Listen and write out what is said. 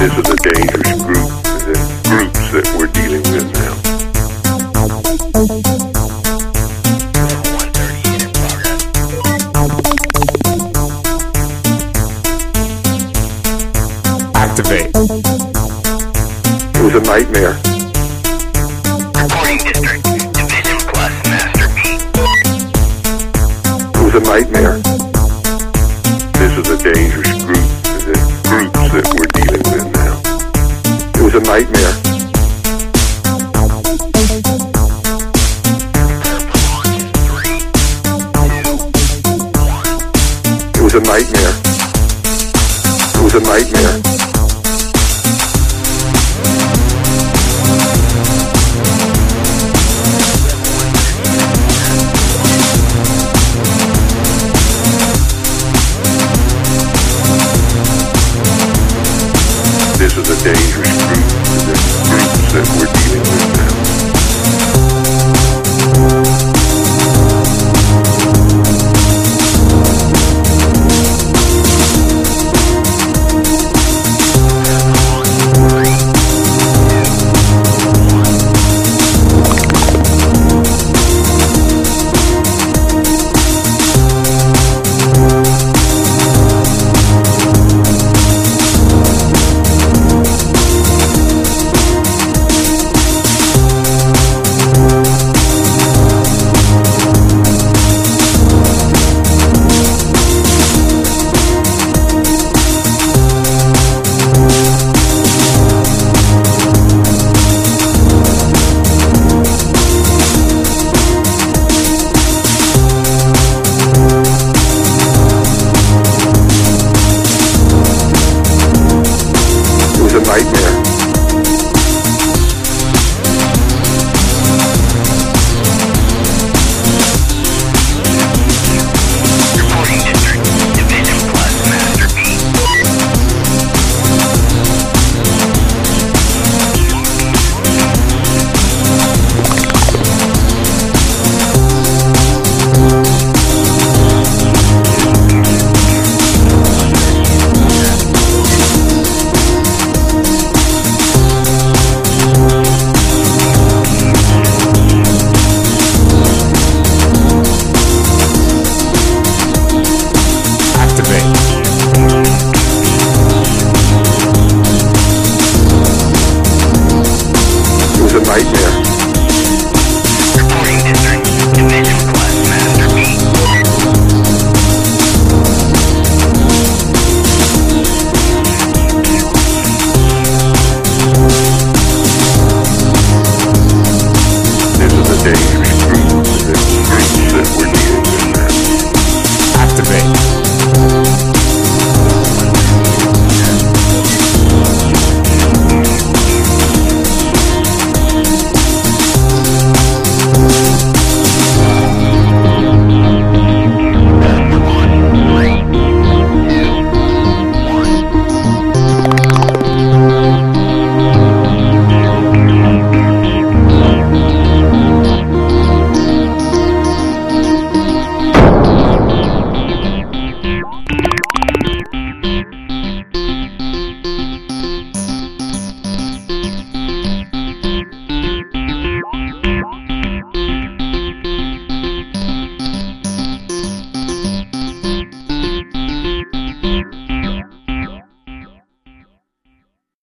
This is a dangerous group, the groups that we're dealing with now. Activate. It was a nightmare. Reporting district. Division plus master beat. It was a nightmare. This is a dangerous a nightmare. It was a nightmare. This is a dangerous Like. nightmare.